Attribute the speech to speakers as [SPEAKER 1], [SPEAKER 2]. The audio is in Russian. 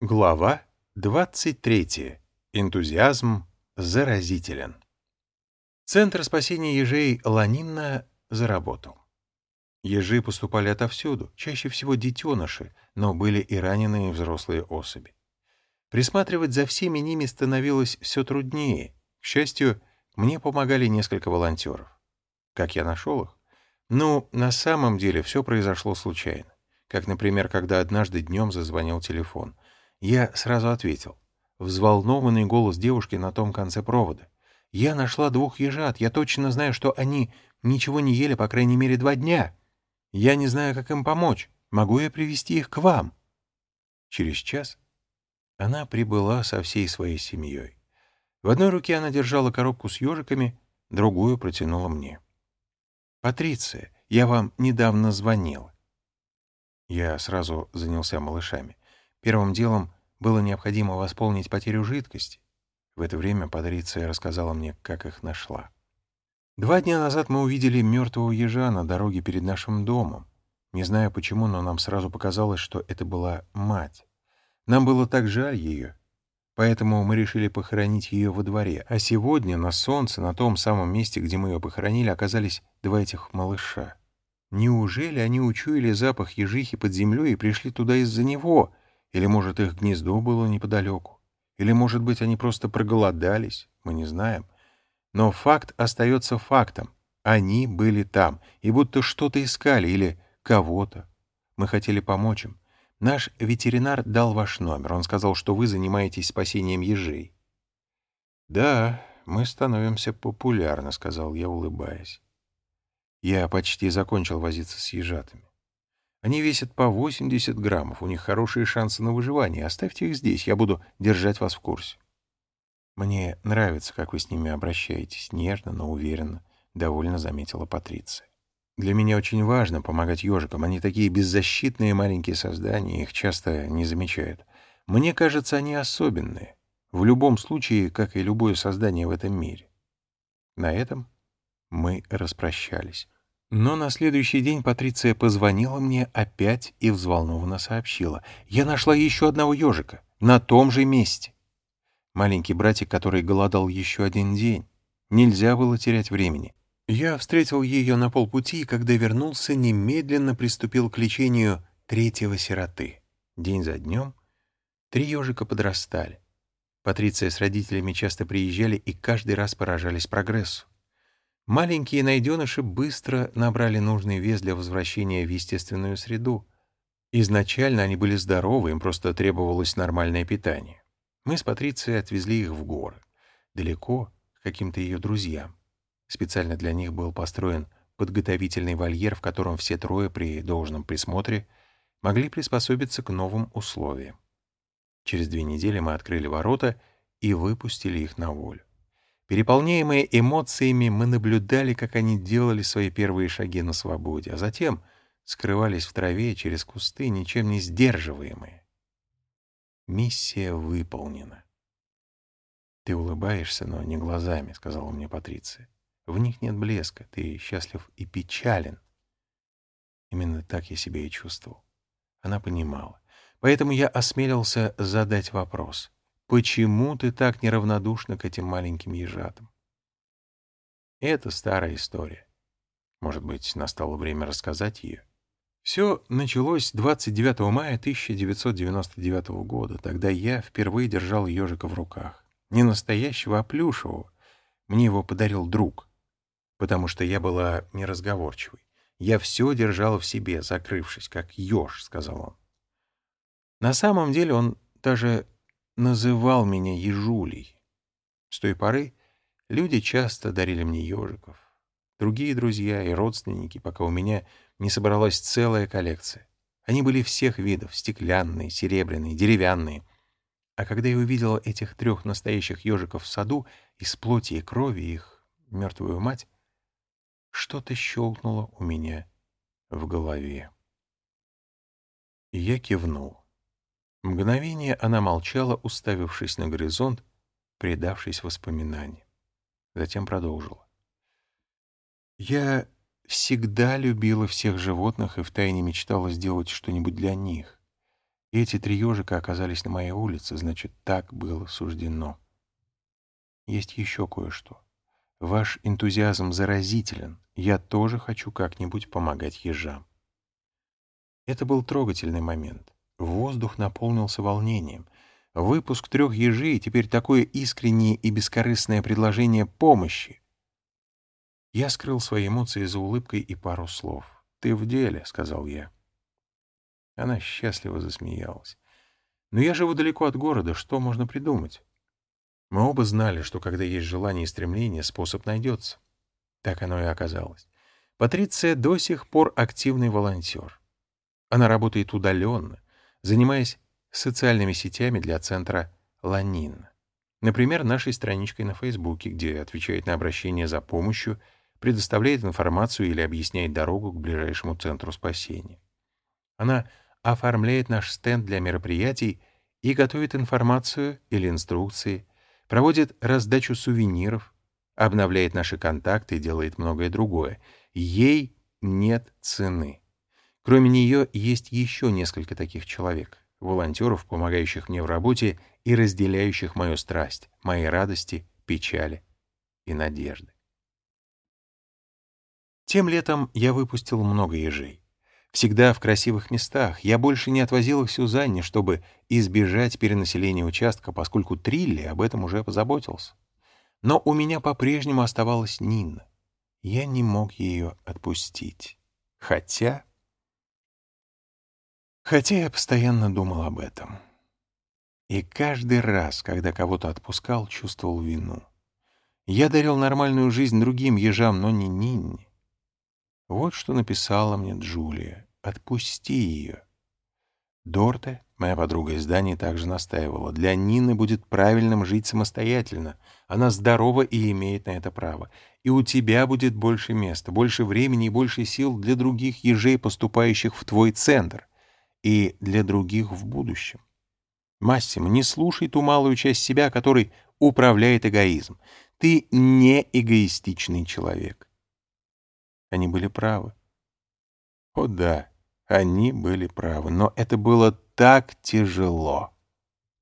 [SPEAKER 1] Глава 23. Энтузиазм заразителен. Центр спасения ежей Ланинна заработал. Ежи поступали отовсюду, чаще всего детеныши, но были и раненые взрослые особи. Присматривать за всеми ними становилось все труднее. К счастью, мне помогали несколько волонтеров. Как я нашел их? Ну, на самом деле все произошло случайно. Как, например, когда однажды днем зазвонил телефон — я сразу ответил. Взволнованный голос девушки на том конце провода. «Я нашла двух ежат. Я точно знаю, что они ничего не ели, по крайней мере, два дня. Я не знаю, как им помочь. Могу я привести их к вам?» Через час она прибыла со всей своей семьей. В одной руке она держала коробку с ежиками, другую протянула мне. «Патриция, я вам недавно звонила». Я сразу занялся малышами. Первым делом было необходимо восполнить потерю жидкости. В это время Патриция рассказала мне, как их нашла. Два дня назад мы увидели мертвого ежа на дороге перед нашим домом. Не знаю почему, но нам сразу показалось, что это была мать. Нам было так жаль ее, поэтому мы решили похоронить ее во дворе. А сегодня на солнце, на том самом месте, где мы ее похоронили, оказались два этих малыша. Неужели они учуяли запах ежихи под землей и пришли туда из-за него? Или, может, их гнездо было неподалеку? Или, может быть, они просто проголодались? Мы не знаем. Но факт остается фактом. Они были там, и будто что-то искали или кого-то. Мы хотели помочь им. Наш ветеринар дал ваш номер. Он сказал, что вы занимаетесь спасением ежей. «Да, мы становимся популярны», — сказал я, улыбаясь. Я почти закончил возиться с ежатами. Они весят по 80 граммов, у них хорошие шансы на выживание. Оставьте их здесь, я буду держать вас в курсе. Мне нравится, как вы с ними обращаетесь, нежно, но уверенно, — довольно заметила Патриция. Для меня очень важно помогать ежикам. Они такие беззащитные маленькие создания, их часто не замечают. Мне кажется, они особенные. В любом случае, как и любое создание в этом мире. На этом мы распрощались. Но на следующий день Патриция позвонила мне опять и взволнованно сообщила. «Я нашла еще одного ежика. На том же месте». Маленький братик, который голодал еще один день. Нельзя было терять времени. Я встретил ее на полпути, и когда вернулся, немедленно приступил к лечению третьего сироты. День за днем три ежика подрастали. Патриция с родителями часто приезжали и каждый раз поражались прогрессу. Маленькие найденыши быстро набрали нужный вес для возвращения в естественную среду. Изначально они были здоровы, им просто требовалось нормальное питание. Мы с Патрицией отвезли их в горы, далеко, к каким-то ее друзьям. Специально для них был построен подготовительный вольер, в котором все трое при должном присмотре могли приспособиться к новым условиям. Через две недели мы открыли ворота и выпустили их на волю. Переполняемые эмоциями, мы наблюдали, как они делали свои первые шаги на свободе, а затем скрывались в траве через кусты, ничем не сдерживаемые. Миссия выполнена. «Ты улыбаешься, но не глазами», — сказала мне Патриция. «В них нет блеска, ты счастлив и печален». Именно так я себя и чувствовал. Она понимала. Поэтому я осмелился задать вопрос — Почему ты так неравнодушна к этим маленьким ежатам? Это старая история. Может быть, настало время рассказать ее? Все началось 29 мая 1999 года. Тогда я впервые держал ежика в руках. Не настоящего, а плюшевого. Мне его подарил друг, потому что я была неразговорчивой. Я все держала в себе, закрывшись, как еж, — сказал он. На самом деле он даже называл меня ежулей. С той поры люди часто дарили мне ежиков. Другие друзья и родственники, пока у меня не собралась целая коллекция. Они были всех видов — стеклянные, серебряные, деревянные. А когда я увидела этих трех настоящих ежиков в саду, из плоти и крови их мертвую мать, что-то щелкнуло у меня в голове. И я кивнул. Мгновение она молчала, уставившись на горизонт, предавшись воспоминаниям. Затем продолжила. «Я всегда любила всех животных и втайне мечтала сделать что-нибудь для них. Эти три ежика оказались на моей улице, значит, так было суждено. Есть еще кое-что. Ваш энтузиазм заразителен. Я тоже хочу как-нибудь помогать ежам. Это был трогательный момент. Воздух наполнился волнением. Выпуск трех ежей теперь такое искреннее и бескорыстное предложение помощи. Я скрыл свои эмоции за улыбкой и пару слов. «Ты в деле», — сказал я. Она счастливо засмеялась. «Но я живу далеко от города, что можно придумать?» Мы оба знали, что когда есть желание и стремление, способ найдется. Так оно и оказалось. Патриция до сих пор активный волонтер. Она работает удаленно, занимаясь социальными сетями для центра «Ланин». Например, нашей страничкой на Фейсбуке, где отвечает на обращения за помощью, предоставляет информацию или объясняет дорогу к ближайшему центру спасения. Она оформляет наш стенд для мероприятий и готовит информацию или инструкции, проводит раздачу сувениров, обновляет наши контакты и делает многое другое. Ей нет цены. Кроме нее есть еще несколько таких человек, волонтеров, помогающих мне в работе и разделяющих мою страсть, мои радости, печали и надежды. Тем летом я выпустил много ежей. Всегда в красивых местах. Я больше не отвозил их Сюзанне, чтобы избежать перенаселения участка, поскольку Трилли об этом уже позаботился. Но у меня по-прежнему оставалась Нина. Я не мог ее отпустить. Хотя... Хотя я постоянно думал об этом. И каждый раз, когда кого-то отпускал, чувствовал вину. Я дарил нормальную жизнь другим ежам, но не Нине. Вот что написала мне Джулия. «Отпусти ее». Дорте, моя подруга из Дании, также настаивала. Для Нины будет правильным жить самостоятельно. Она здорова и имеет на это право. И у тебя будет больше места, больше времени и больше сил для других ежей, поступающих в твой центр и для других в будущем. Массим, не слушай ту малую часть себя, которой управляет эгоизм. Ты не эгоистичный человек. Они были правы. О да, они были правы, но это было так тяжело.